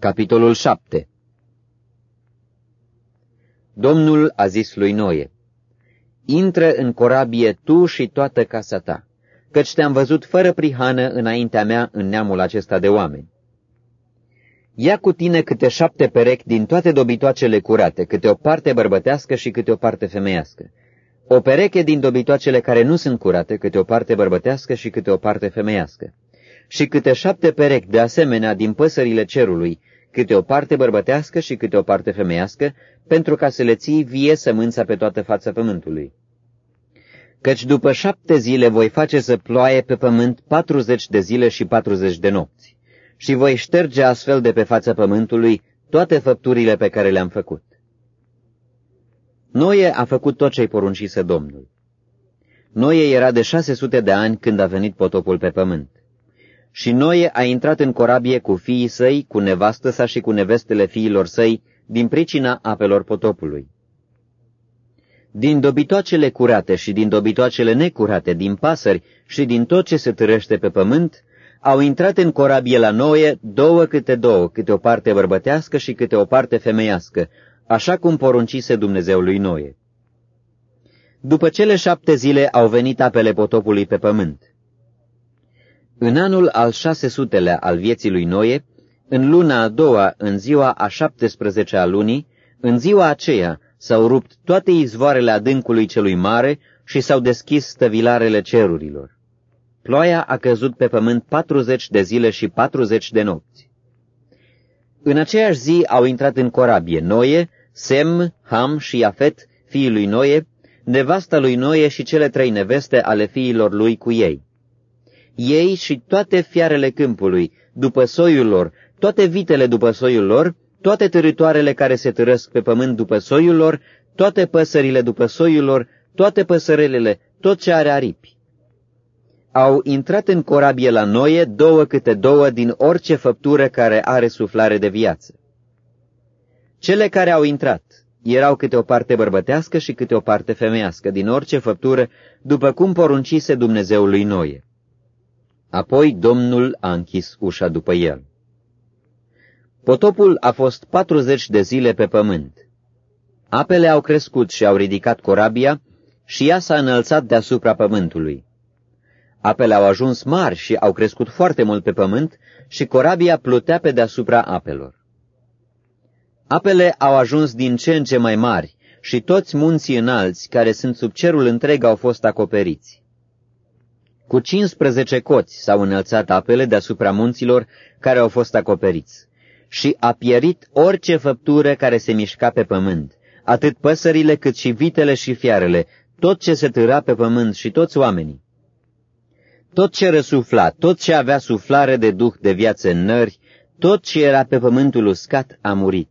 Capitolul 7 Domnul a zis lui Noe, Intră în corabie tu și toată casa ta, căci te-am văzut fără prihană înaintea mea în neamul acesta de oameni. Ia cu tine câte șapte perechi din toate dobitoacele curate, câte o parte bărbătească și câte o parte femeiască. O pereche din dobitoacele care nu sunt curate, câte o parte bărbătească și câte o parte femeiască. Și câte șapte perechi de asemenea din păsările cerului, câte o parte bărbătească și câte o parte femeiască, pentru ca să le ții vie sămânța pe toată fața pământului. Căci după șapte zile voi face să ploaie pe pământ patruzeci de zile și patruzeci de nopți, și voi șterge astfel de pe fața pământului toate făpturile pe care le-am făcut. Noie a făcut tot ce-i poruncise Domnul. Noie era de șase sute de ani când a venit potopul pe pământ. Și Noie a intrat în corabie cu fiii săi, cu nevastă sa și cu nevestele fiilor săi, din pricina apelor potopului. Din dobitoacele curate și din dobitoacele necurate, din pasări și din tot ce se târăște pe pământ, au intrat în corabie la Noie două câte două, câte o parte bărbătească și câte o parte femeiască, așa cum poruncise Dumnezeu lui Noie. După cele șapte zile au venit apele potopului pe pământ. În anul al șasesutelea al vieții lui Noie, în luna a doua, în ziua a șaptesprezece a lunii, în ziua aceea s-au rupt toate izvoarele adâncului celui mare și s-au deschis stăvilarele cerurilor. Ploaia a căzut pe pământ patruzeci de zile și patruzeci de nopți. În aceeași zi au intrat în corabie Noie, Sem, Ham și Iafet, fiii lui Noie, nevasta lui Noie și cele trei neveste ale fiilor lui cu ei. Ei și toate fiarele câmpului, după soiul lor, toate vitele după soiul lor, toate târătoarele care se târăsc pe pământ după soiul lor, toate păsările după soiul lor, toate păsărelele, tot ce are aripi. Au intrat în corabie la noie două câte două din orice făptură care are suflare de viață. Cele care au intrat erau câte o parte bărbătească și câte o parte femeiască, din orice făptură, după cum poruncise Dumnezeul lui Noie. Apoi Domnul a închis ușa după el. Potopul a fost patruzeci de zile pe pământ. Apele au crescut și au ridicat corabia și ea s-a înălțat deasupra pământului. Apele au ajuns mari și au crescut foarte mult pe pământ și corabia plutea pe deasupra apelor. Apele au ajuns din ce în ce mai mari și toți munții înalți care sunt sub cerul întreg au fost acoperiți. Cu 15 coți s-au înălțat apele deasupra munților care au fost acoperiți și a pierit orice făptură care se mișca pe pământ, atât păsările cât și vitele și fiarele, tot ce se târa pe pământ și toți oamenii. Tot ce răsufla, tot ce avea suflare de duh de viață în nări, tot ce era pe pământul uscat a murit.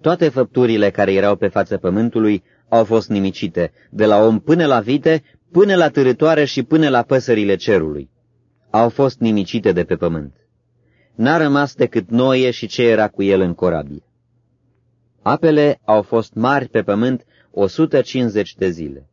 Toate făpturile care erau pe fața pământului au fost nimicite, de la om până la vite, până la târătoare și până la păsările cerului. Au fost nimicite de pe pământ. N-a rămas decât Noie și ce era cu el în corabie. Apele au fost mari pe pământ 150 de zile.